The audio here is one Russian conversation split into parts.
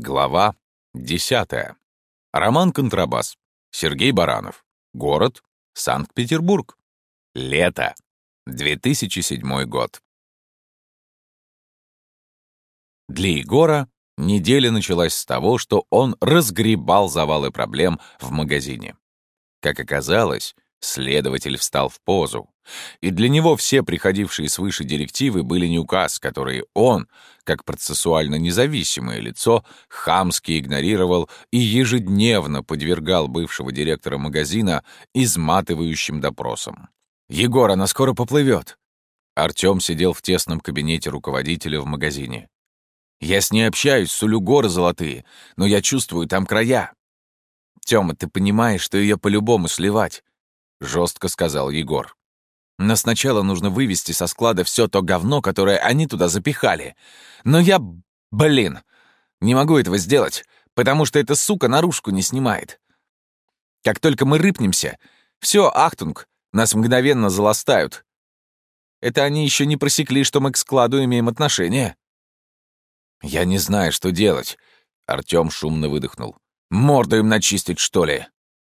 Глава 10. Роман «Контрабас». Сергей Баранов. Город Санкт-Петербург. Лето. 2007 год. Для Егора неделя началась с того, что он разгребал завалы проблем в магазине. Как оказалось, следователь встал в позу. И для него все приходившие свыше директивы были не указ, которые он, как процессуально независимое лицо, хамски игнорировал и ежедневно подвергал бывшего директора магазина изматывающим допросам. «Егор, она скоро поплывет!» Артём сидел в тесном кабинете руководителя в магазине. «Я с ней общаюсь, сулю горы золотые, но я чувствую там края». «Тёма, ты понимаешь, что её по-любому сливать?» — жестко сказал Егор. Но сначала нужно вывести со склада все то говно, которое они туда запихали. Но я, блин, не могу этого сделать, потому что эта сука наружку не снимает. Как только мы рыпнемся, все, ахтунг, нас мгновенно заластают. Это они еще не просекли, что мы к складу имеем отношение. Я не знаю, что делать. Артем шумно выдохнул. Морду им начистить, что ли?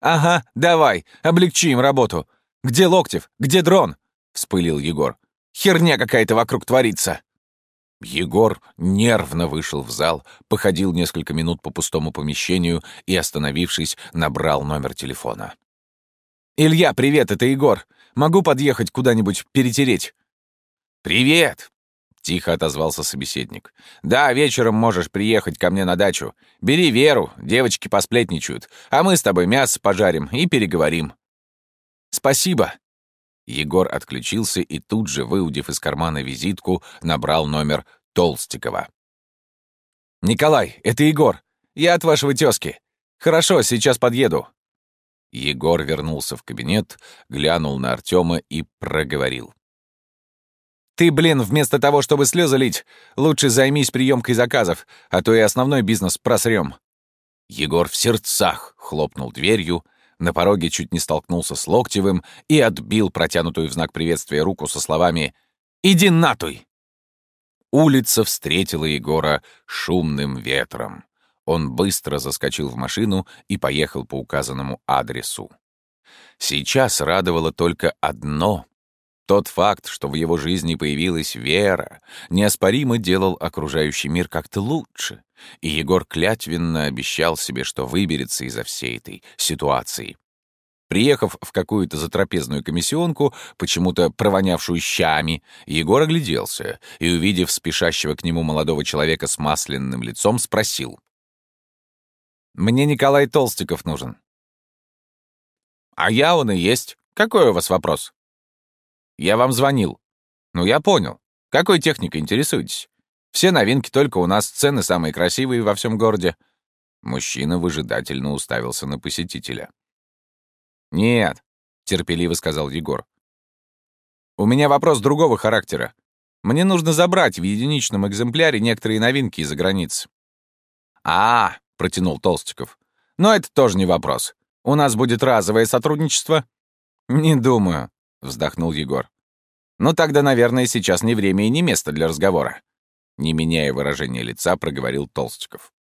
Ага, давай, облегчи им работу. «Где Локтев? Где дрон?» — вспылил Егор. «Херня какая-то вокруг творится!» Егор нервно вышел в зал, походил несколько минут по пустому помещению и, остановившись, набрал номер телефона. «Илья, привет, это Егор. Могу подъехать куда-нибудь перетереть?» «Привет!» — тихо отозвался собеседник. «Да, вечером можешь приехать ко мне на дачу. Бери Веру, девочки посплетничают, а мы с тобой мясо пожарим и переговорим». «Спасибо!» Егор отключился и тут же, выудив из кармана визитку, набрал номер Толстикова. «Николай, это Егор. Я от вашего тезки. Хорошо, сейчас подъеду». Егор вернулся в кабинет, глянул на Артема и проговорил. «Ты, блин, вместо того, чтобы слезы лить, лучше займись приемкой заказов, а то и основной бизнес просрем». Егор в сердцах хлопнул дверью, на пороге чуть не столкнулся с Локтевым и отбил протянутую в знак приветствия руку со словами «Иди натуй!». Улица встретила Егора шумным ветром. Он быстро заскочил в машину и поехал по указанному адресу. Сейчас радовало только одно тот факт, что в его жизни появилась вера, неоспоримо делал окружающий мир как-то лучше, и Егор клятвенно обещал себе, что выберется из-за всей этой ситуации. Приехав в какую-то затрапезную комиссионку, почему-то провонявшую щами, Егор огляделся и, увидев спешащего к нему молодого человека с масляным лицом, спросил. «Мне Николай Толстиков нужен». «А я он и есть. Какой у вас вопрос?» Я вам звонил. Ну, я понял. Какой техникой интересуетесь? Все новинки только у нас, цены самые красивые во всем городе. Мужчина выжидательно уставился на посетителя. «Нет», — терпеливо сказал Егор. «У меня вопрос другого характера. Мне нужно забрать в единичном экземпляре некоторые новинки из-за границ». «А, — протянул Толстиков. «Но это тоже не вопрос. У нас будет разовое сотрудничество?» «Не думаю. — вздохнул Егор. «Ну тогда, наверное, сейчас не время и не место для разговора», — не меняя выражения лица, проговорил Толстиков.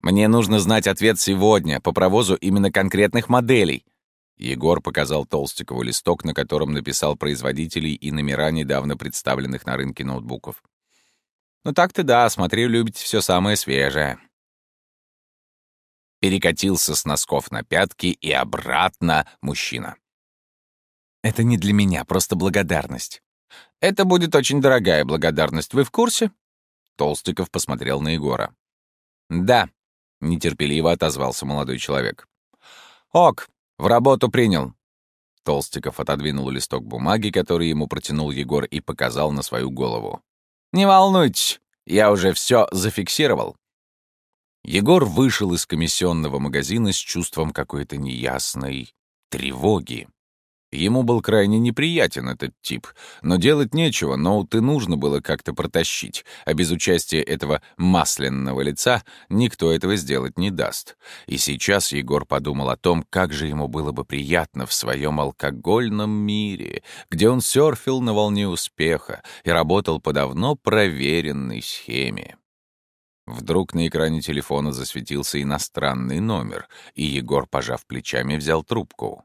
«Мне нужно знать ответ сегодня по провозу именно конкретных моделей», Егор показал Толстикову листок, на котором написал производителей и номера недавно представленных на рынке ноутбуков. «Ну так-то да, смотрю, любите все самое свежее». Перекатился с носков на пятки и обратно мужчина. Это не для меня, просто благодарность. Это будет очень дорогая благодарность, вы в курсе? Толстиков посмотрел на Егора. Да, нетерпеливо отозвался молодой человек. Ок, в работу принял. Толстиков отодвинул листок бумаги, который ему протянул Егор, и показал на свою голову. «Не волнуйтесь, я уже все зафиксировал». Егор вышел из комиссионного магазина с чувством какой-то неясной тревоги. Ему был крайне неприятен этот тип, но делать нечего, ноуты нужно было как-то протащить, а без участия этого масляного лица никто этого сделать не даст. И сейчас Егор подумал о том, как же ему было бы приятно в своем алкогольном мире, где он серфил на волне успеха и работал по давно проверенной схеме. Вдруг на экране телефона засветился иностранный номер, и Егор, пожав плечами, взял трубку.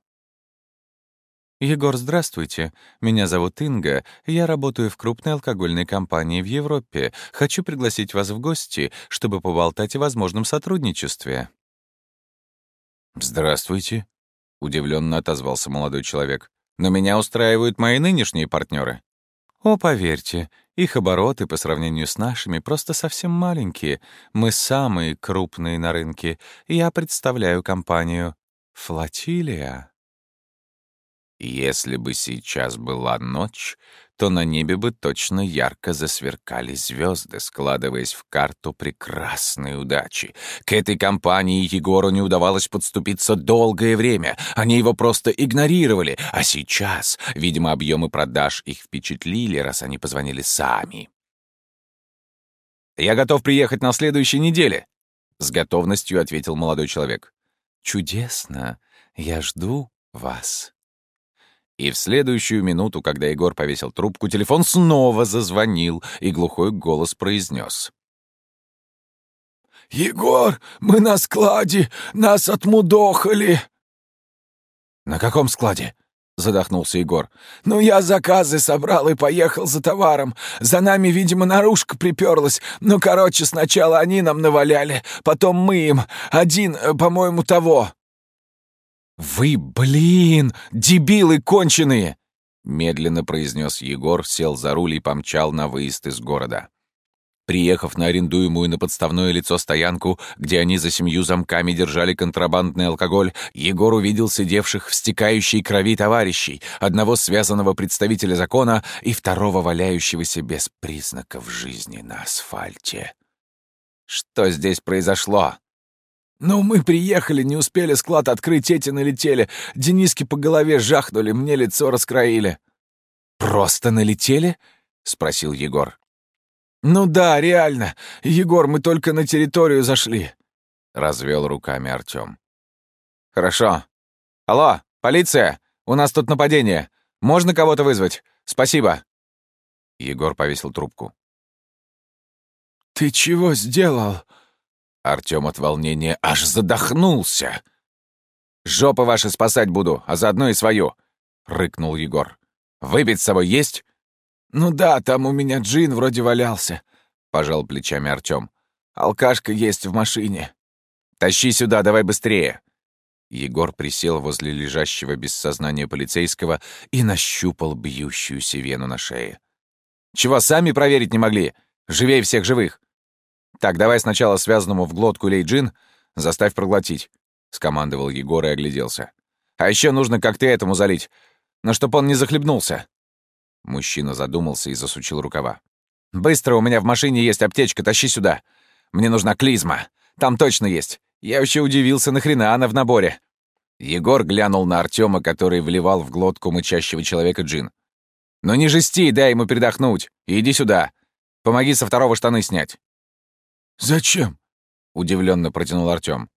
«Егор, здравствуйте. Меня зовут Инга. Я работаю в крупной алкогольной компании в Европе. Хочу пригласить вас в гости, чтобы поболтать о возможном сотрудничестве». «Здравствуйте», — удивленно отозвался молодой человек. «Но меня устраивают мои нынешние партнеры. «О, поверьте, их обороты по сравнению с нашими просто совсем маленькие. Мы самые крупные на рынке. Я представляю компанию «Флотилия». Если бы сейчас была ночь, то на небе бы точно ярко засверкали звезды, складываясь в карту прекрасной удачи. К этой компании Егору не удавалось подступиться долгое время. Они его просто игнорировали. А сейчас, видимо, объемы продаж их впечатлили, раз они позвонили сами. «Я готов приехать на следующей неделе», — с готовностью ответил молодой человек. «Чудесно. Я жду вас». И в следующую минуту, когда Егор повесил трубку, телефон снова зазвонил, и глухой голос произнес. «Егор, мы на складе! Нас отмудохали!» «На каком складе?» — задохнулся Егор. «Ну, я заказы собрал и поехал за товаром. За нами, видимо, наружка приперлась. Ну, короче, сначала они нам наваляли, потом мы им. Один, э, по-моему, того». «Вы, блин, дебилы конченые!» Медленно произнес Егор, сел за руль и помчал на выезд из города. Приехав на арендуемую на подставное лицо стоянку, где они за семью замками держали контрабандный алкоголь, Егор увидел сидевших в стекающей крови товарищей, одного связанного представителя закона и второго валяющегося без признаков жизни на асфальте. Что здесь произошло? «Ну, мы приехали, не успели склад открыть, эти налетели. Дениски по голове жахнули, мне лицо раскроили». «Просто налетели?» — спросил Егор. «Ну да, реально. Егор, мы только на территорию зашли», — развел руками Артём. «Хорошо. Алло, полиция! У нас тут нападение. Можно кого-то вызвать? Спасибо». Егор повесил трубку. «Ты чего сделал?» Артём от волнения аж задохнулся. «Жопы ваши спасать буду, а заодно и свою!» — рыкнул Егор. «Выпить с собой есть?» «Ну да, там у меня джин вроде валялся», — пожал плечами Артём. «Алкашка есть в машине». «Тащи сюда, давай быстрее!» Егор присел возле лежащего без сознания полицейского и нащупал бьющуюся вену на шее. «Чего, сами проверить не могли? Живей всех живых!» «Так, давай сначала связанному в глотку лей джин, заставь проглотить», — скомандовал Егор и огляделся. «А еще нужно как-то этому залить, но чтоб он не захлебнулся». Мужчина задумался и засучил рукава. «Быстро, у меня в машине есть аптечка, тащи сюда. Мне нужна клизма. Там точно есть. Я вообще удивился, нахрена она в наборе». Егор глянул на Артема, который вливал в глотку мычащего человека джин. «Ну не жести, дай ему передохнуть. Иди сюда. Помоги со второго штаны снять». «Зачем?» — удивленно протянул Артём.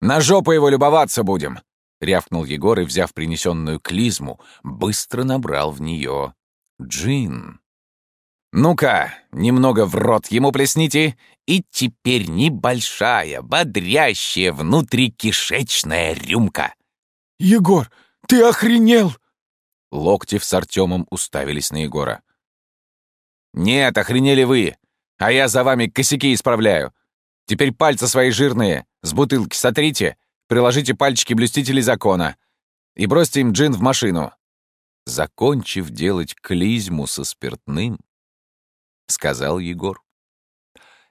«На жопу его любоваться будем!» — рявкнул Егор и, взяв принесенную клизму, быстро набрал в нее джин. «Ну-ка, немного в рот ему плесните, и теперь небольшая, бодрящая внутрикишечная рюмка». «Егор, ты охренел!» Локтев с Артемом уставились на Егора. «Нет, охренели вы! А я за вами косяки исправляю. Теперь пальцы свои жирные с бутылки сотрите, приложите пальчики блюстителей закона и бросьте им джин в машину. Закончив делать клизму со спиртным, сказал Егор.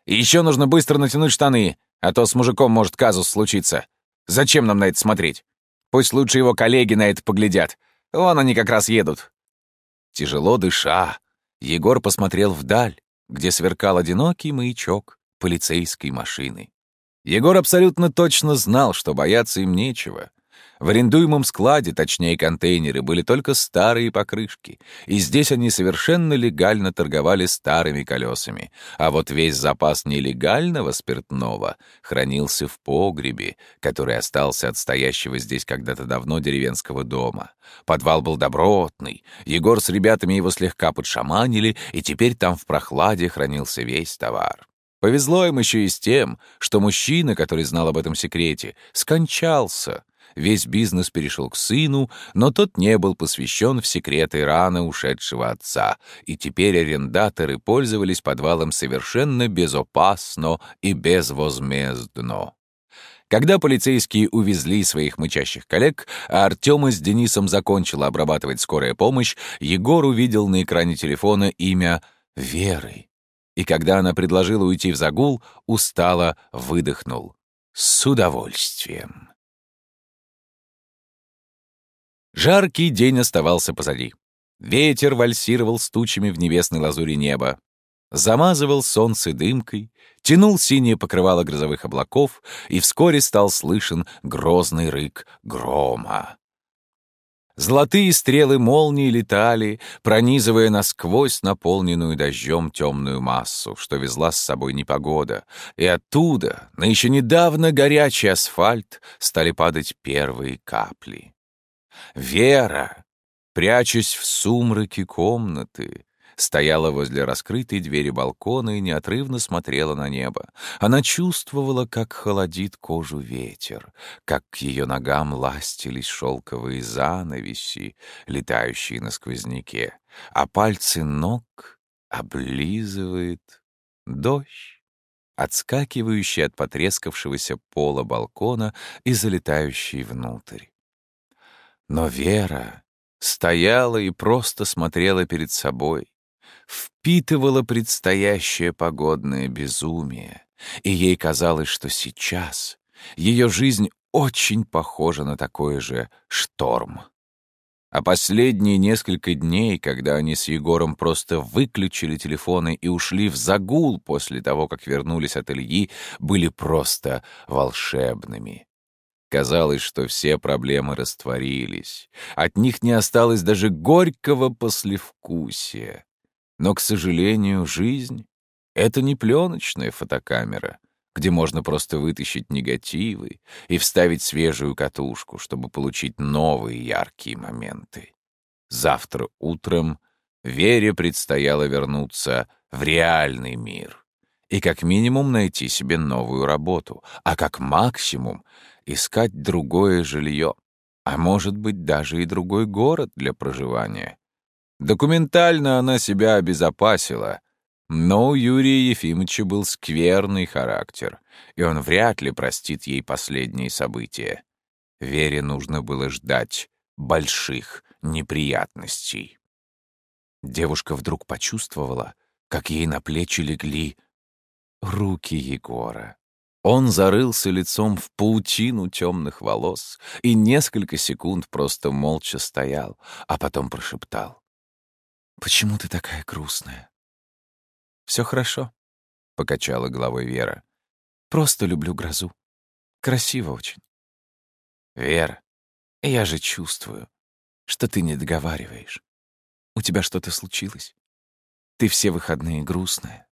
И еще нужно быстро натянуть штаны, а то с мужиком может казус случиться. Зачем нам на это смотреть? Пусть лучше его коллеги на это поглядят. Вон они как раз едут. Тяжело дыша, Егор посмотрел вдаль, где сверкал одинокий маячок полицейской машины. Егор абсолютно точно знал, что бояться им нечего. В арендуемом складе, точнее контейнеры, были только старые покрышки, и здесь они совершенно легально торговали старыми колесами, а вот весь запас нелегального спиртного хранился в погребе, который остался от стоящего здесь когда-то давно деревенского дома. Подвал был добротный, Егор с ребятами его слегка подшаманили, и теперь там в прохладе хранился весь товар. Повезло им еще и с тем, что мужчина, который знал об этом секрете, скончался. Весь бизнес перешел к сыну, но тот не был посвящен в секреты рано ушедшего отца, и теперь арендаторы пользовались подвалом совершенно безопасно и безвозмездно. Когда полицейские увезли своих мычащих коллег, а Артема с Денисом закончила обрабатывать скорая помощь, Егор увидел на экране телефона имя Веры. И когда она предложила уйти в загул, устало выдохнул. С удовольствием. Жаркий день оставался позади. Ветер вальсировал с тучами в небесной лазури неба замазывал солнце дымкой, тянул синее покрывало грозовых облаков, и вскоре стал слышен грозный рык грома. Золотые стрелы молнии летали, пронизывая насквозь наполненную дождем темную массу, что везла с собой непогода, и оттуда, на еще недавно горячий асфальт, стали падать первые капли. Вера, прячась в сумраке комнаты, стояла возле раскрытой двери балкона и неотрывно смотрела на небо. Она чувствовала, как холодит кожу ветер, как к ее ногам ластились шелковые занавеси, летающие на сквозняке, а пальцы ног облизывает дождь, отскакивающий от потрескавшегося пола балкона и залетающий внутрь. Но Вера стояла и просто смотрела перед собой, впитывала предстоящее погодное безумие, и ей казалось, что сейчас ее жизнь очень похожа на такой же шторм. А последние несколько дней, когда они с Егором просто выключили телефоны и ушли в загул после того, как вернулись от Ильи, были просто волшебными. Казалось, что все проблемы растворились. От них не осталось даже горького послевкусия. Но, к сожалению, жизнь — это не пленочная фотокамера, где можно просто вытащить негативы и вставить свежую катушку, чтобы получить новые яркие моменты. Завтра утром Вере предстояло вернуться в реальный мир и как минимум найти себе новую работу, а как максимум искать другое жилье, а может быть даже и другой город для проживания. Документально она себя обезопасила, но у Юрия Ефимовича был скверный характер, и он вряд ли простит ей последние события. Вере нужно было ждать больших неприятностей. Девушка вдруг почувствовала, как ей на плечи легли руки Егора. Он зарылся лицом в паутину темных волос и несколько секунд просто молча стоял, а потом прошептал. «Почему ты такая грустная?» «Все хорошо», — покачала головой Вера. «Просто люблю грозу. Красиво очень». «Вера, я же чувствую, что ты не договариваешь. У тебя что-то случилось. Ты все выходные грустная».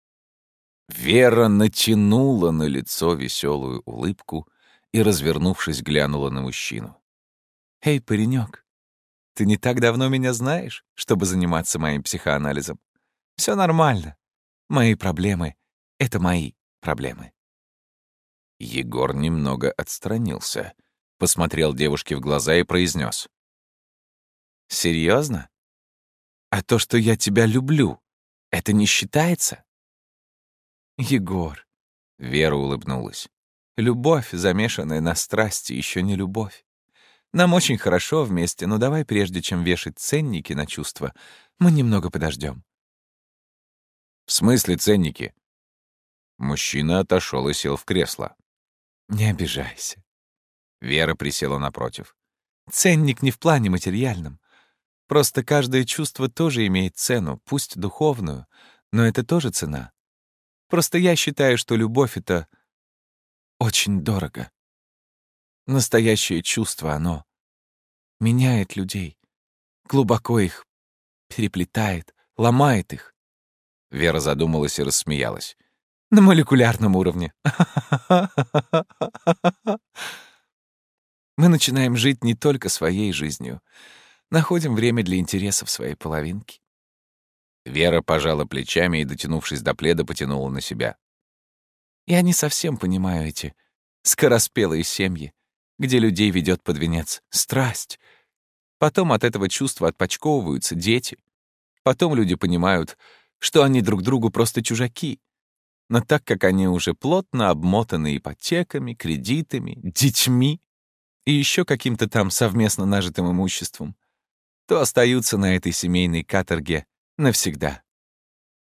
Вера натянула на лицо веселую улыбку и, развернувшись, глянула на мужчину. «Эй, паренек, ты не так давно меня знаешь, чтобы заниматься моим психоанализом. Все нормально. Мои проблемы — это мои проблемы». Егор немного отстранился, посмотрел девушке в глаза и произнес: «Серьезно? А то, что я тебя люблю, это не считается?» «Егор», — Вера улыбнулась, — «любовь, замешанная на страсти, еще не любовь. Нам очень хорошо вместе, но давай, прежде чем вешать ценники на чувства, мы немного подождем. «В смысле ценники?» Мужчина отошел и сел в кресло. «Не обижайся». Вера присела напротив. «Ценник не в плане материальном. Просто каждое чувство тоже имеет цену, пусть духовную, но это тоже цена. Просто я считаю, что любовь — это очень дорого. Настоящее чувство оно меняет людей, глубоко их переплетает, ломает их. Вера задумалась и рассмеялась. На молекулярном уровне. Мы начинаем жить не только своей жизнью, находим время для интересов своей половинки. Вера пожала плечами и, дотянувшись до пледа, потянула на себя. Я не совсем понимаю эти скороспелые семьи, где людей ведет под венец страсть. Потом от этого чувства отпочковываются дети. Потом люди понимают, что они друг другу просто чужаки. Но так как они уже плотно обмотаны ипотеками, кредитами, детьми и еще каким-то там совместно нажитым имуществом, то остаются на этой семейной каторге навсегда.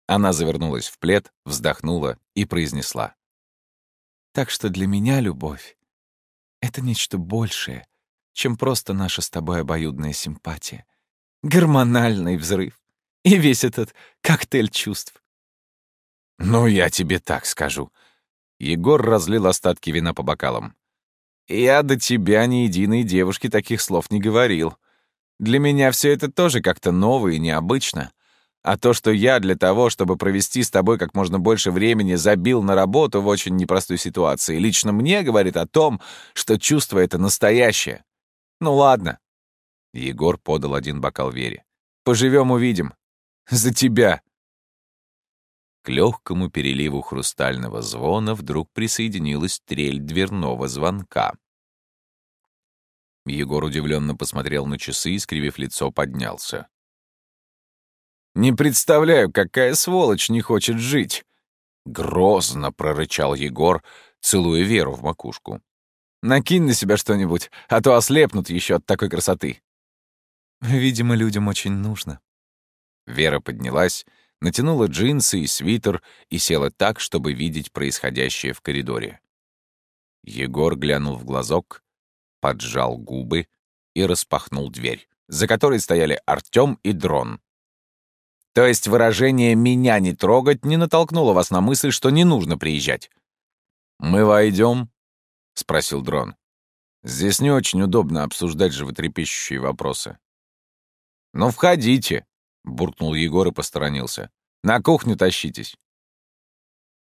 Она завернулась в плед, вздохнула и произнесла. «Так что для меня любовь — это нечто большее, чем просто наша с тобой обоюдная симпатия, гормональный взрыв и весь этот коктейль чувств. «Ну, я тебе так скажу». Егор разлил остатки вина по бокалам. «Я до тебя ни единой девушки таких слов не говорил. Для меня все это тоже как-то ново и необычно. А то, что я для того, чтобы провести с тобой как можно больше времени, забил на работу в очень непростой ситуации, лично мне говорит о том, что чувство это настоящее. Ну ладно». Егор подал один бокал Вере. «Поживем, увидим. За тебя!» К легкому переливу хрустального звона вдруг присоединилась трель дверного звонка. Егор удивленно посмотрел на часы и, скривив лицо, поднялся. «Не представляю, какая сволочь не хочет жить!» Грозно прорычал Егор, целуя Веру в макушку. «Накинь на себя что-нибудь, а то ослепнут еще от такой красоты!» «Видимо, людям очень нужно». Вера поднялась, натянула джинсы и свитер и села так, чтобы видеть происходящее в коридоре. Егор глянул в глазок, поджал губы и распахнул дверь, за которой стояли Артём и Дрон. То есть выражение «меня не трогать» не натолкнуло вас на мысль, что не нужно приезжать? «Мы войдем?» — спросил Дрон. «Здесь не очень удобно обсуждать животрепещущие вопросы». «Ну, входите», — буркнул Егор и посторонился. «На кухню тащитесь».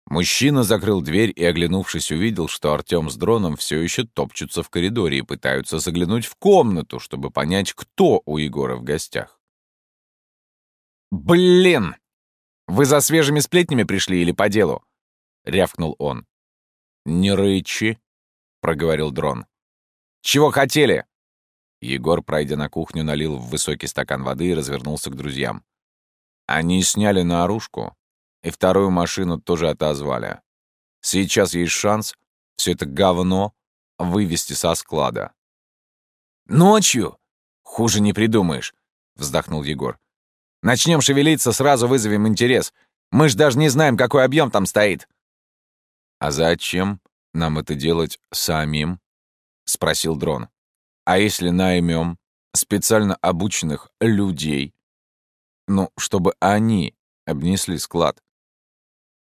Мужчина закрыл дверь и, оглянувшись, увидел, что Артём с дроном все еще топчутся в коридоре и пытаются заглянуть в комнату, чтобы понять, кто у Егора в гостях. «Блин! Вы за свежими сплетнями пришли или по делу?» — рявкнул он. «Не рычи», — проговорил дрон. «Чего хотели?» Егор, пройдя на кухню, налил в высокий стакан воды и развернулся к друзьям. Они сняли наружку, и вторую машину тоже отозвали. Сейчас есть шанс все это говно вывести со склада. «Ночью? Хуже не придумаешь», — вздохнул Егор. «Начнем шевелиться, сразу вызовем интерес. Мы ж даже не знаем, какой объем там стоит». «А зачем нам это делать самим?» — спросил Дрон. А если наймем специально обученных людей? Ну, чтобы они обнесли склад.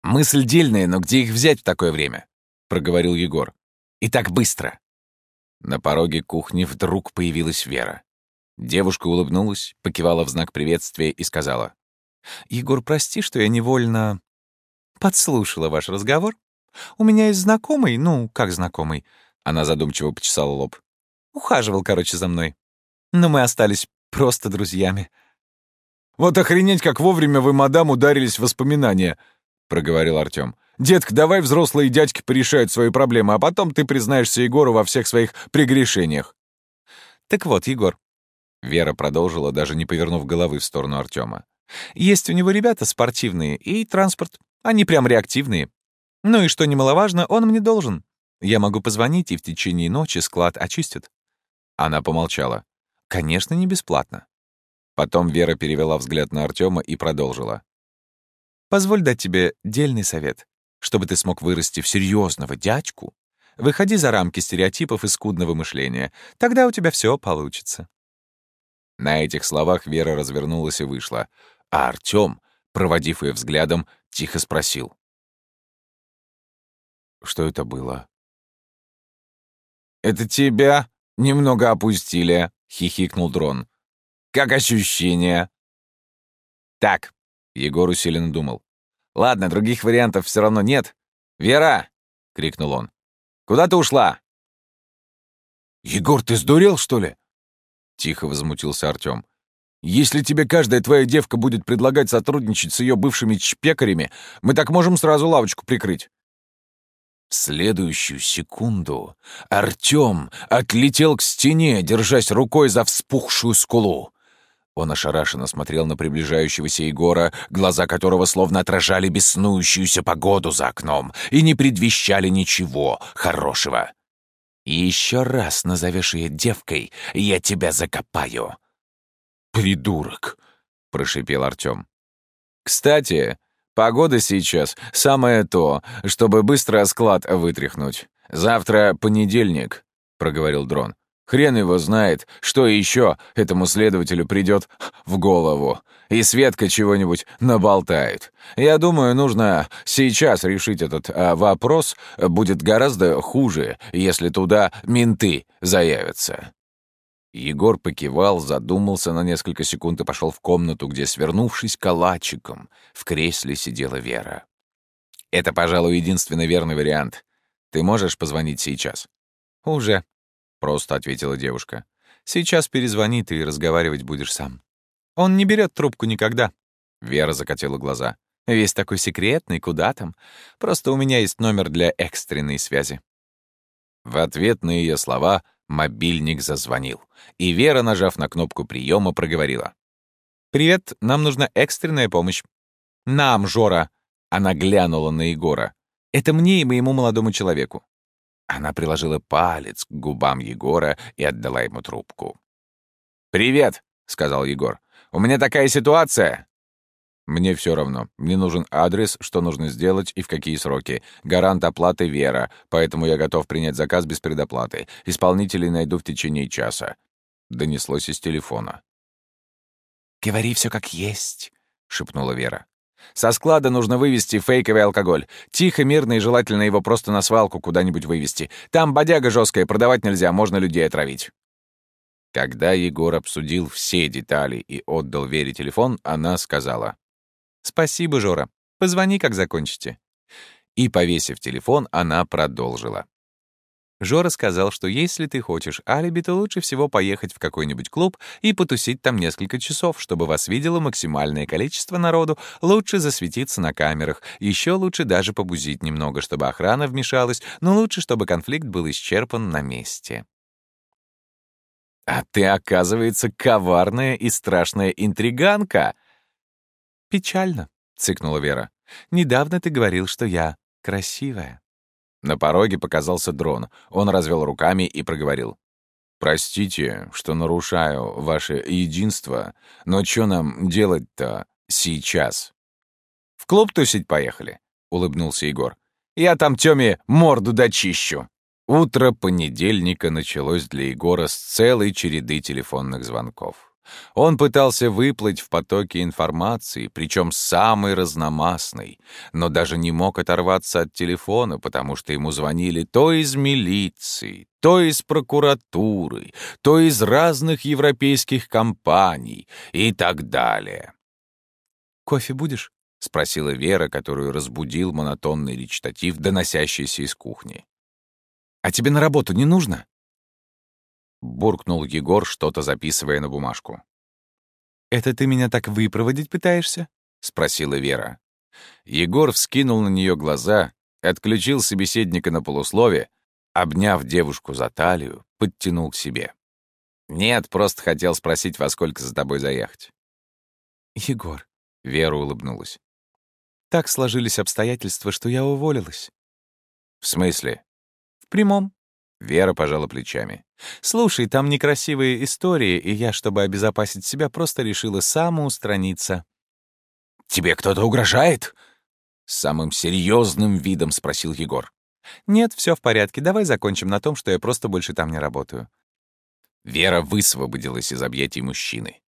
«Мысль дельная, но где их взять в такое время?» — проговорил Егор. «И так быстро». На пороге кухни вдруг появилась Вера. Девушка улыбнулась, покивала в знак приветствия и сказала. «Егор, прости, что я невольно подслушала ваш разговор. У меня есть знакомый, ну, как знакомый?» Она задумчиво почесала лоб. Ухаживал, короче, за мной. Но мы остались просто друзьями. «Вот охренеть, как вовремя вы, мадам, ударились в воспоминания», — проговорил Артём. «Детка, давай взрослые дядьки порешают свои проблемы, а потом ты признаешься Егору во всех своих прегрешениях». «Так вот, Егор». Вера продолжила, даже не повернув головы в сторону Артёма. «Есть у него ребята спортивные и транспорт. Они прям реактивные. Ну и что немаловажно, он мне должен. Я могу позвонить, и в течение ночи склад очистят. Она помолчала. «Конечно, не бесплатно». Потом Вера перевела взгляд на Артема и продолжила. «Позволь дать тебе дельный совет. Чтобы ты смог вырасти в серьезного дядьку, выходи за рамки стереотипов и скудного мышления. Тогда у тебя все получится». На этих словах Вера развернулась и вышла, а Артем, проводив ее взглядом, тихо спросил. «Что это было?» «Это тебя?» «Немного опустили», — хихикнул дрон. «Как ощущение?» «Так», — Егор усиленно думал. «Ладно, других вариантов все равно нет. Вера!» — крикнул он. «Куда ты ушла?» «Егор, ты сдурел, что ли?» Тихо возмутился Артём. «Если тебе каждая твоя девка будет предлагать сотрудничать с ее бывшими чпекарями, мы так можем сразу лавочку прикрыть». В следующую секунду Артём отлетел к стене, держась рукой за вспухшую скулу. Он ошарашенно смотрел на приближающегося Егора, глаза которого словно отражали беснующуюся погоду за окном и не предвещали ничего хорошего. «И еще раз назовешь ее девкой, я тебя закопаю!» «Придурок!» — прошипел Артем. «Кстати, погода сейчас самое то, чтобы быстро склад вытряхнуть. Завтра понедельник», — проговорил дрон. Хрен его знает, что еще этому следователю придет в голову. И Светка чего-нибудь наболтает. Я думаю, нужно сейчас решить этот а, вопрос. Будет гораздо хуже, если туда менты заявятся. Егор покивал, задумался на несколько секунд и пошел в комнату, где, свернувшись калачиком, в кресле сидела Вера. «Это, пожалуй, единственный верный вариант. Ты можешь позвонить сейчас?» «Уже», — просто ответила девушка. «Сейчас перезвони, ты и разговаривать будешь сам». «Он не берет трубку никогда». Вера закатила глаза. «Весь такой секретный, куда там? Просто у меня есть номер для экстренной связи». В ответ на ее слова мобильник зазвонил, и Вера, нажав на кнопку приема, проговорила. «Привет, нам нужна экстренная помощь». «Нам, Жора!» Она глянула на Егора. «Это мне и моему молодому человеку. Она приложила палец к губам Егора и отдала ему трубку. «Привет», — сказал Егор. «У меня такая ситуация». «Мне все равно. Мне нужен адрес, что нужно сделать и в какие сроки. Гарант оплаты — Вера, поэтому я готов принять заказ без предоплаты. Исполнителей найду в течение часа». Донеслось из телефона. «Говори все как есть», — шепнула Вера. Со склада нужно вывести фейковый алкоголь. Тихо, мирно и желательно его просто на свалку куда-нибудь вывести. Там бодяга жесткая, продавать нельзя, можно людей отравить». Когда Егор обсудил все детали и отдал Вере телефон, она сказала. «Спасибо, Жора. Позвони, как закончите». И, повесив телефон, она продолжила. Жора сказал, что если ты хочешь алиби, то лучше всего поехать в какой-нибудь клуб и потусить там несколько часов, чтобы вас видело максимальное количество народу, лучше засветиться на камерах, еще лучше даже побузить немного, чтобы охрана вмешалась, но лучше, чтобы конфликт был исчерпан на месте. «А ты, оказывается, коварная и страшная интриганка!» «Печально», — цыкнула Вера. «Недавно ты говорил, что я красивая». На пороге показался дрон. Он развел руками и проговорил. «Простите, что нарушаю ваше единство, но что нам делать-то сейчас?» «В клуб тусить поехали», — улыбнулся Егор. «Я там Тёме морду дочищу». Утро понедельника началось для Егора с целой череды телефонных звонков. Он пытался выплыть в потоке информации, причем самой разномастной, но даже не мог оторваться от телефона, потому что ему звонили то из милиции, то из прокуратуры, то из разных европейских компаний и так далее. «Кофе будешь?» — спросила Вера, которую разбудил монотонный речитатив, доносящийся из кухни. «А тебе на работу не нужно?» — буркнул Егор, что-то записывая на бумажку. «Это ты меня так выпроводить пытаешься?» — спросила Вера. Егор вскинул на нее глаза, отключил собеседника на полуслове, обняв девушку за талию, подтянул к себе. «Нет, просто хотел спросить, во сколько за тобой заехать». «Егор», — Вера улыбнулась. «Так сложились обстоятельства, что я уволилась». «В смысле?» «В прямом. Вера пожала плечами. «Слушай, там некрасивые истории, и я, чтобы обезопасить себя, просто решила самоустраниться». «Тебе кто-то угрожает?» Самым серьезным видом спросил Егор. «Нет, все в порядке. Давай закончим на том, что я просто больше там не работаю». Вера высвободилась из объятий мужчины.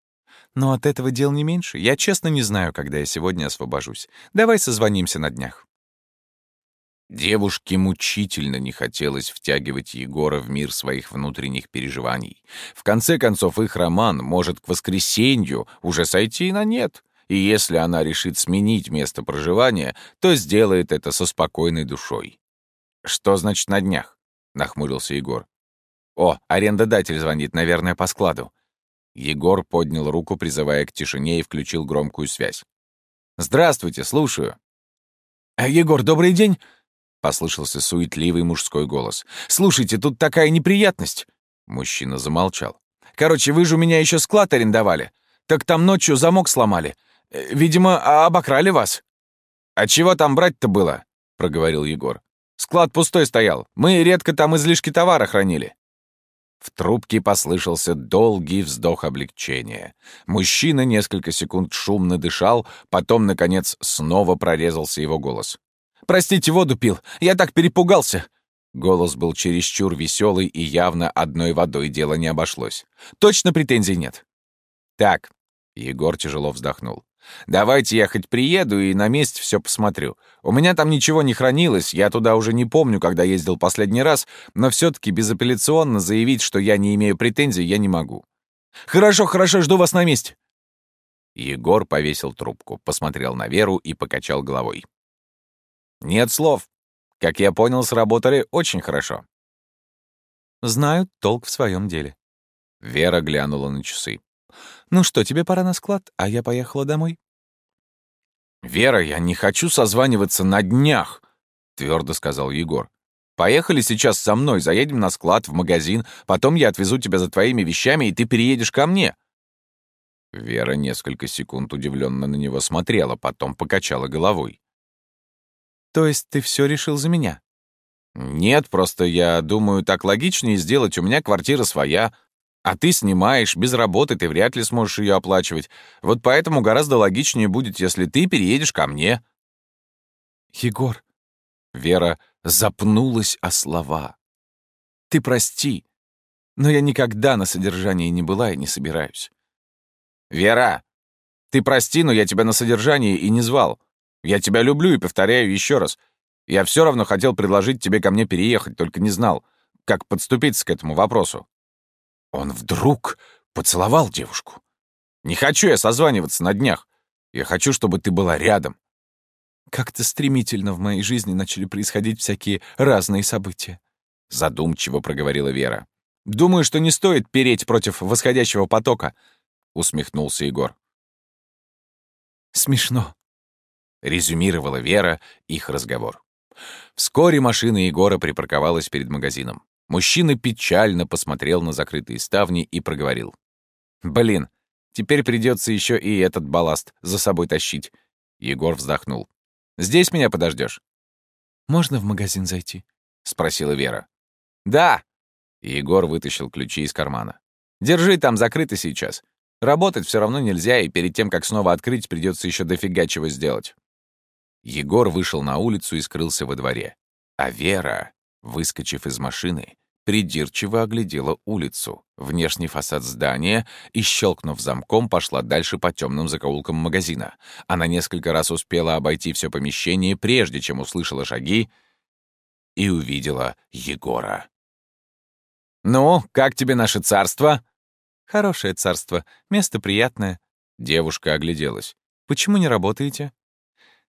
«Но от этого дел не меньше. Я честно не знаю, когда я сегодня освобожусь. Давай созвонимся на днях». Девушке мучительно не хотелось втягивать Егора в мир своих внутренних переживаний. В конце концов, их роман может к воскресенью уже сойти на нет. И если она решит сменить место проживания, то сделает это со спокойной душой. «Что значит на днях?» — нахмурился Егор. «О, арендодатель звонит, наверное, по складу». Егор поднял руку, призывая к тишине, и включил громкую связь. «Здравствуйте, слушаю». «Егор, добрый день!» Послышался суетливый мужской голос. «Слушайте, тут такая неприятность!» Мужчина замолчал. «Короче, вы же у меня еще склад арендовали. Так там ночью замок сломали. Э, видимо, а, обокрали вас». «А чего там брать-то было?» — проговорил Егор. «Склад пустой стоял. Мы редко там излишки товара хранили». В трубке послышался долгий вздох облегчения. Мужчина несколько секунд шумно дышал, потом, наконец, снова прорезался его голос. «Простите, воду пил. Я так перепугался!» Голос был чересчур веселый, и явно одной водой дело не обошлось. «Точно претензий нет?» «Так», — Егор тяжело вздохнул. Давайте я хоть приеду и на месте все посмотрю. У меня там ничего не хранилось, я туда уже не помню, когда ездил последний раз, но все-таки безапелляционно заявить, что я не имею претензий, я не могу. Хорошо, хорошо, жду вас на месте. Егор повесил трубку, посмотрел на Веру и покачал головой. Нет слов. Как я понял, сработали очень хорошо. Знаю толк в своем деле. Вера глянула на часы. «Ну что, тебе пора на склад, а я поехала домой». «Вера, я не хочу созваниваться на днях», — твердо сказал Егор. «Поехали сейчас со мной, заедем на склад, в магазин, потом я отвезу тебя за твоими вещами, и ты переедешь ко мне». Вера несколько секунд удивленно на него смотрела, потом покачала головой. «То есть ты все решил за меня?» «Нет, просто я думаю, так логичнее сделать. У меня квартира своя, а ты снимаешь, без работы ты вряд ли сможешь ее оплачивать. Вот поэтому гораздо логичнее будет, если ты переедешь ко мне». «Егор...» Вера запнулась о слова. «Ты прости, но я никогда на содержании не была и не собираюсь». «Вера, ты прости, но я тебя на содержании и не звал. Я тебя люблю и повторяю еще раз. Я все равно хотел предложить тебе ко мне переехать, только не знал, как подступиться к этому вопросу. Он вдруг поцеловал девушку. «Не хочу я созваниваться на днях. Я хочу, чтобы ты была рядом». Как-то стремительно в моей жизни начали происходить всякие разные события. Задумчиво проговорила Вера. «Думаю, что не стоит переть против восходящего потока», — усмехнулся Егор. «Смешно», — резюмировала Вера их разговор. Вскоре машина Егора припарковалась перед магазином. Мужчина печально посмотрел на закрытые ставни и проговорил. «Блин, теперь придется еще и этот балласт за собой тащить». Егор вздохнул. «Здесь меня подождешь? «Можно в магазин зайти?» — спросила Вера. «Да!» Егор вытащил ключи из кармана. «Держи, там закрыто сейчас. Работать все равно нельзя, и перед тем, как снова открыть, придется еще дофига чего сделать». Егор вышел на улицу и скрылся во дворе. А Вера Выскочив из машины, придирчиво оглядела улицу, внешний фасад здания и, щелкнув замком, пошла дальше по темным закоулкам магазина. Она несколько раз успела обойти все помещение, прежде чем услышала шаги и увидела Егора. «Ну, как тебе наше царство?» «Хорошее царство, место приятное». Девушка огляделась. «Почему не работаете?»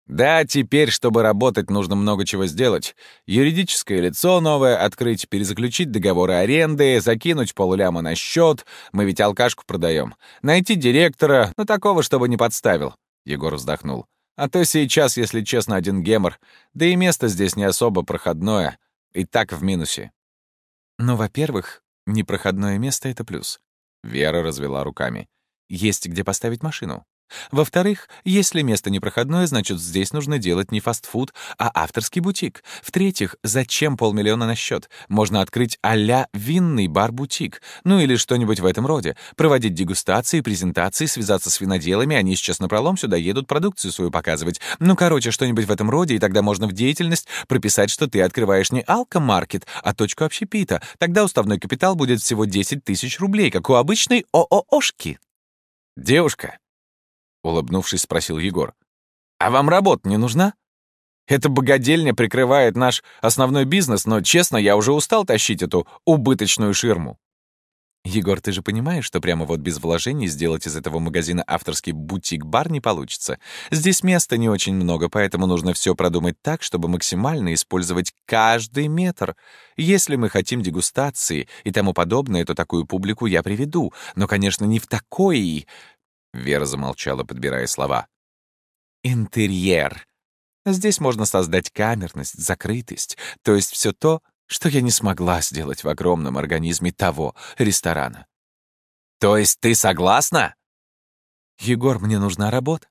Да, теперь, чтобы работать, нужно много чего сделать. Юридическое лицо новое открыть, перезаключить договоры аренды, закинуть полуляма на счет. Мы ведь алкашку продаем. Найти директора, но такого, чтобы не подставил. Егор вздохнул. А то сейчас, если честно, один гемор. Да и место здесь не особо проходное. И так в минусе. Ну, во-первых, непроходное место — это плюс. Вера развела руками. Есть где поставить машину. Во-вторых, если место непроходное, значит, здесь нужно делать не фастфуд, а авторский бутик. В-третьих, зачем полмиллиона на счет? Можно открыть а-ля винный бар-бутик. Ну или что-нибудь в этом роде. Проводить дегустации, презентации, связаться с виноделами, они сейчас напролом сюда едут продукцию свою показывать. Ну, короче, что-нибудь в этом роде, и тогда можно в деятельность прописать, что ты открываешь не алкомаркет, а точку общепита. Тогда уставной капитал будет всего 10 тысяч рублей, как у обычной ОООшки. «Девушка», улыбнувшись, спросил Егор. «А вам работа не нужна? Эта богадельня прикрывает наш основной бизнес, но, честно, я уже устал тащить эту убыточную ширму». «Егор, ты же понимаешь, что прямо вот без вложений сделать из этого магазина авторский бутик-бар не получится. Здесь места не очень много, поэтому нужно все продумать так, чтобы максимально использовать каждый метр. Если мы хотим дегустации и тому подобное, то такую публику я приведу. Но, конечно, не в такой Вера замолчала, подбирая слова. «Интерьер. Здесь можно создать камерность, закрытость, то есть все то, что я не смогла сделать в огромном организме того ресторана. То есть ты согласна? Егор, мне нужна работа.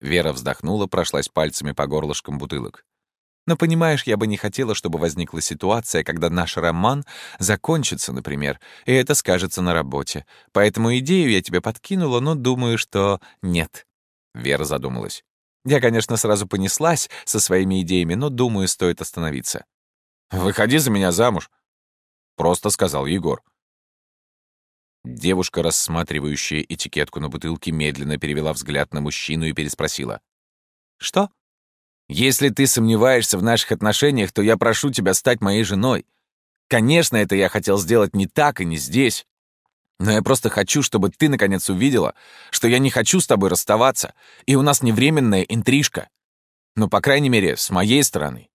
Вера вздохнула, прошлась пальцами по горлышкам бутылок. Но понимаешь, я бы не хотела, чтобы возникла ситуация, когда наш роман закончится, например, и это скажется на работе. Поэтому идею я тебе подкинула, но думаю, что нет. Вера задумалась. Я, конечно, сразу понеслась со своими идеями, но думаю, стоит остановиться. «Выходи за меня замуж», — просто сказал Егор. Девушка, рассматривающая этикетку на бутылке, медленно перевела взгляд на мужчину и переспросила. «Что?» Если ты сомневаешься в наших отношениях, то я прошу тебя стать моей женой. Конечно, это я хотел сделать не так и не здесь. Но я просто хочу, чтобы ты наконец увидела, что я не хочу с тобой расставаться, и у нас не временная интрижка. Ну, по крайней мере, с моей стороны.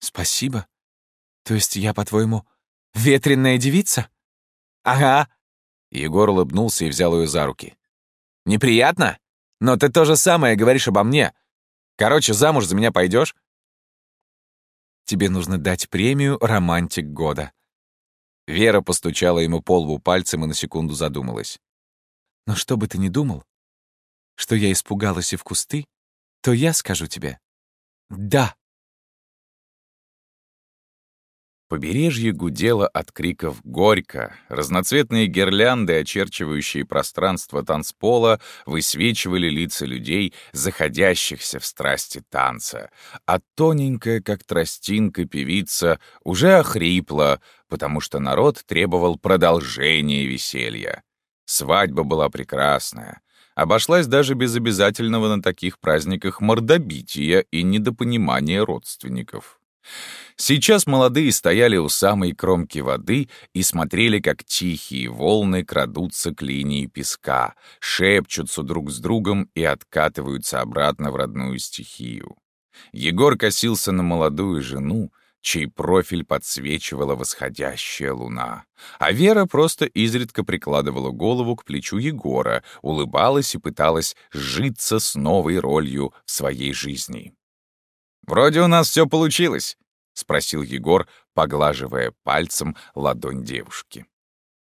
Спасибо. То есть я, по-твоему, ветреная девица? Ага. Егор улыбнулся и взял ее за руки. Неприятно? Но ты то же самое говоришь обо мне. Короче, замуж за меня пойдешь? Тебе нужно дать премию «Романтик года». Вера постучала ему по лбу пальцем и на секунду задумалась. Но что бы ты ни думал, что я испугалась и в кусты, то я скажу тебе «да». Побережье гудело от криков «Горько!». Разноцветные гирлянды, очерчивающие пространство танцпола, высвечивали лица людей, заходящихся в страсти танца. А тоненькая, как тростинка, певица уже охрипла, потому что народ требовал продолжения веселья. Свадьба была прекрасная. Обошлась даже без обязательного на таких праздниках мордобития и недопонимания родственников. Сейчас молодые стояли у самой кромки воды и смотрели, как тихие волны крадутся к линии песка, шепчутся друг с другом и откатываются обратно в родную стихию. Егор косился на молодую жену, чей профиль подсвечивала восходящая луна. А Вера просто изредка прикладывала голову к плечу Егора, улыбалась и пыталась сжиться с новой ролью в своей жизни. «Вроде у нас все получилось», — спросил Егор, поглаживая пальцем ладонь девушки.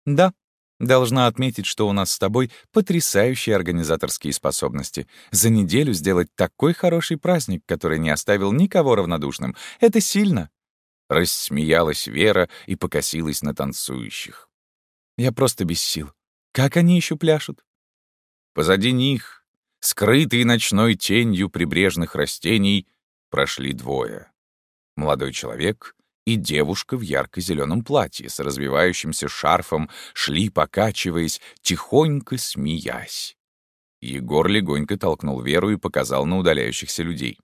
«Да», Должна отметить, что у нас с тобой потрясающие организаторские способности. За неделю сделать такой хороший праздник, который не оставил никого равнодушным. Это сильно. Рассмеялась Вера и покосилась на танцующих. Я просто без сил. Как они еще пляшут? Позади них, скрытые ночной тенью прибрежных растений, прошли двое. Молодой человек и девушка в ярко-зеленом платье с развивающимся шарфом шли, покачиваясь, тихонько смеясь. Егор легонько толкнул Веру и показал на удаляющихся людей.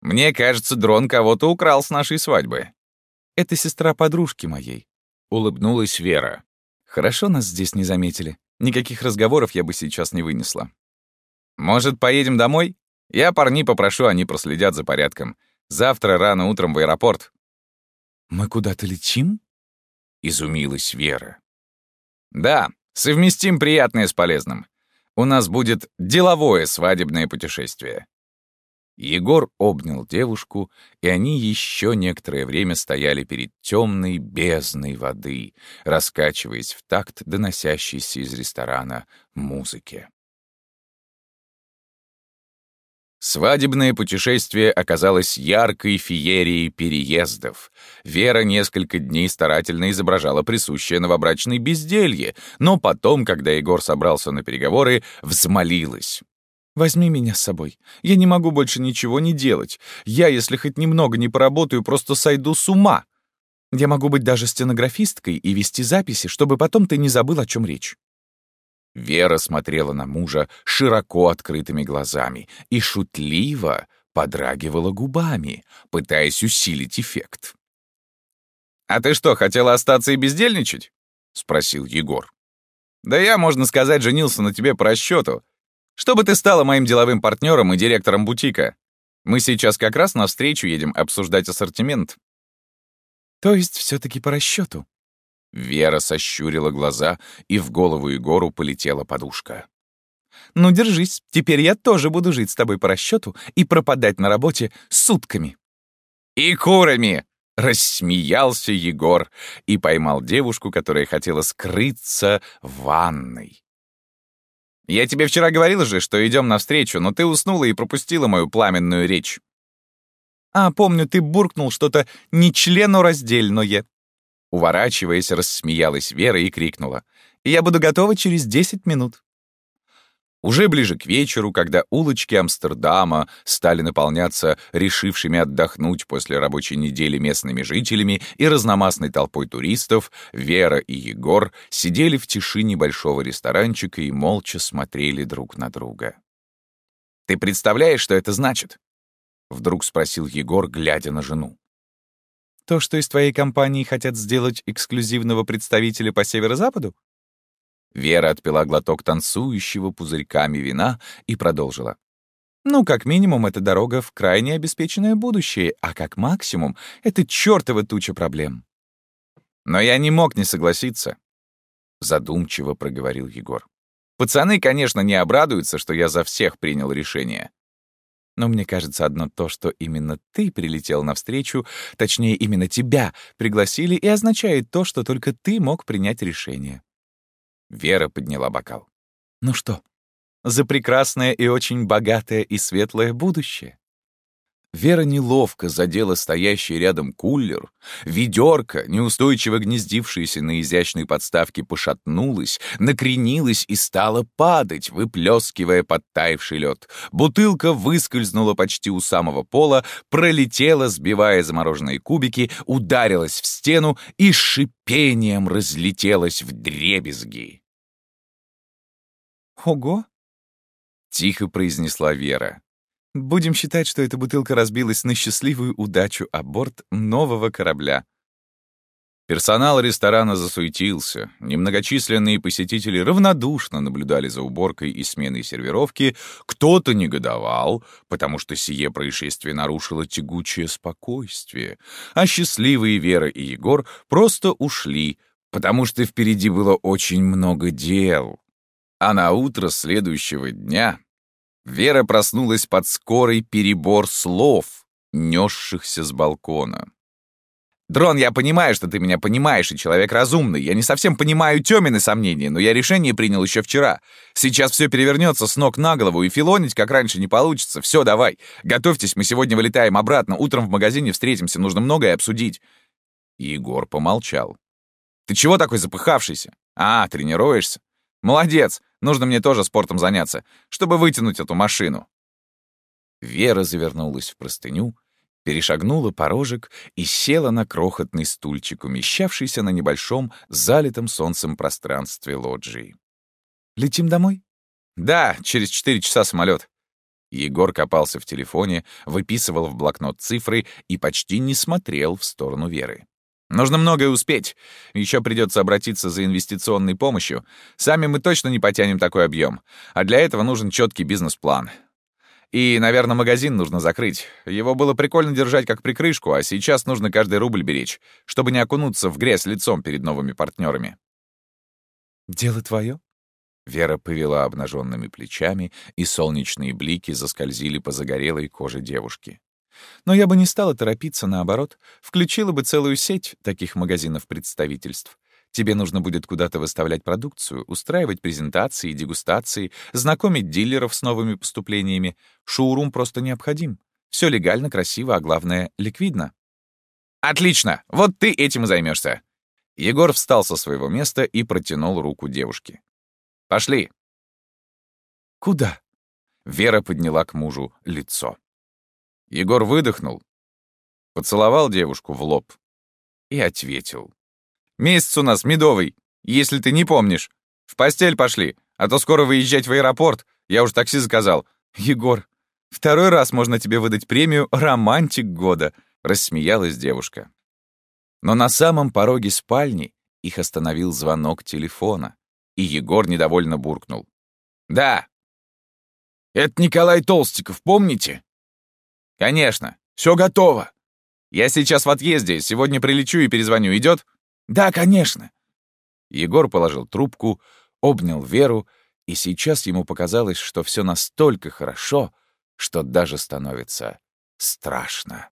«Мне кажется, дрон кого-то украл с нашей свадьбы». «Это сестра подружки моей», — улыбнулась Вера. «Хорошо нас здесь не заметили. Никаких разговоров я бы сейчас не вынесла». «Может, поедем домой?» Я парни попрошу, они проследят за порядком. Завтра рано утром в аэропорт». «Мы куда-то летим?» — изумилась Вера. «Да, совместим приятное с полезным. У нас будет деловое свадебное путешествие». Егор обнял девушку, и они еще некоторое время стояли перед темной бездной воды, раскачиваясь в такт доносящейся из ресторана музыки. Свадебное путешествие оказалось яркой феерией переездов. Вера несколько дней старательно изображала присущее новобрачной безделье, но потом, когда Егор собрался на переговоры, взмолилась. «Возьми меня с собой. Я не могу больше ничего не делать. Я, если хоть немного не поработаю, просто сойду с ума. Я могу быть даже стенографисткой и вести записи, чтобы потом ты не забыл, о чем речь». Вера смотрела на мужа широко открытыми глазами и шутливо подрагивала губами, пытаясь усилить эффект. «А ты что, хотела остаться и бездельничать?» — спросил Егор. «Да я, можно сказать, женился на тебе по расчету, чтобы ты стала моим деловым партнером и директором бутика. Мы сейчас как раз на встречу едем обсуждать ассортимент». «То есть все таки по расчету? Вера сощурила глаза, и в голову Егору полетела подушка. Ну, держись, теперь я тоже буду жить с тобой по расчету и пропадать на работе сутками». «И курами!» — рассмеялся Егор и поймал девушку, которая хотела скрыться в ванной. «Я тебе вчера говорил же, что идем навстречу, но ты уснула и пропустила мою пламенную речь». «А, помню, ты буркнул что-то нечленораздельное». Уворачиваясь, рассмеялась Вера и крикнула. «Я буду готова через десять минут». Уже ближе к вечеру, когда улочки Амстердама стали наполняться решившими отдохнуть после рабочей недели местными жителями и разномастной толпой туристов, Вера и Егор сидели в тиши небольшого ресторанчика и молча смотрели друг на друга. «Ты представляешь, что это значит?» — вдруг спросил Егор, глядя на жену. «То, что из твоей компании хотят сделать эксклюзивного представителя по северо-западу?» Вера отпила глоток танцующего пузырьками вина и продолжила. Ну, как минимум, это дорога в крайне обеспеченное будущее, а как максимум — это чёртова туча проблем. Но я не мог не согласиться, — задумчиво проговорил Егор. Пацаны, конечно, не обрадуются, что я за всех принял решение. Но мне кажется, одно то, что именно ты прилетел навстречу, точнее, именно тебя пригласили, и означает то, что только ты мог принять решение. Вера подняла бокал. «Ну что, за прекрасное и очень богатое и светлое будущее?» Вера неловко задела стоящий рядом кулер. Ведерко, неустойчиво гнездившееся на изящной подставке, пошатнулось, накренилось и стало падать, выплескивая подтаявший лед. Бутылка выскользнула почти у самого пола, пролетела, сбивая замороженные кубики, ударилась в стену и шипением разлетелась в дребезги. «Ого!» — тихо произнесла Вера. Будем считать, что эта бутылка разбилась на счастливую удачу о борт нового корабля. Персонал ресторана засуетился. Немногочисленные посетители равнодушно наблюдали за уборкой и сменой сервировки. Кто-то негодовал, потому что сие происшествие нарушило тягучее спокойствие. А счастливые Вера и Егор просто ушли, потому что впереди было очень много дел. А на утро следующего дня Вера проснулась под скорый перебор слов, несшихся с балкона. «Дрон, я понимаю, что ты меня понимаешь, и человек разумный. Я не совсем понимаю Тёмины сомнения, но я решение принял еще вчера. Сейчас все перевернется с ног на голову, и филонить, как раньше, не получится. Все, давай. Готовьтесь, мы сегодня вылетаем обратно. Утром в магазине встретимся, нужно многое обсудить». Егор помолчал. «Ты чего такой запыхавшийся? А, тренируешься? Молодец. Нужно мне тоже спортом заняться, чтобы вытянуть эту машину». Вера завернулась в простыню, перешагнула порожек и села на крохотный стульчик, умещавшийся на небольшом, залитом солнцем пространстве лоджии. «Летим домой?» «Да, через четыре часа самолет. Егор копался в телефоне, выписывал в блокнот цифры и почти не смотрел в сторону Веры. Нужно многое успеть. Еще придется обратиться за инвестиционной помощью. Сами мы точно не потянем такой объем. А для этого нужен четкий бизнес-план. И, наверное, магазин нужно закрыть. Его было прикольно держать как прикрышку, а сейчас нужно каждый рубль беречь, чтобы не окунуться в грязь лицом перед новыми партнерами. «Дело твое?» Вера повела обнаженными плечами, и солнечные блики заскользили по загорелой коже девушки. Но я бы не стала торопиться, наоборот, включила бы целую сеть таких магазинов-представительств. Тебе нужно будет куда-то выставлять продукцию, устраивать презентации дегустации, знакомить дилеров с новыми поступлениями. Шоурум просто необходим. Все легально, красиво, а главное — ликвидно. «Отлично! Вот ты этим и займешься. Егор встал со своего места и протянул руку девушке. «Пошли!» «Куда?» Вера подняла к мужу лицо. Егор выдохнул, поцеловал девушку в лоб и ответил. «Месяц у нас медовый, если ты не помнишь. В постель пошли, а то скоро выезжать в аэропорт. Я уж такси заказал». «Егор, второй раз можно тебе выдать премию «Романтик года», — рассмеялась девушка. Но на самом пороге спальни их остановил звонок телефона, и Егор недовольно буркнул. «Да». «Это Николай Толстиков, помните?» «Конечно. Все готово. Я сейчас в отъезде. Сегодня прилечу и перезвоню. Идет? «Да, конечно». Егор положил трубку, обнял Веру И сейчас ему показалось, что все настолько хорошо, что даже становится страшно.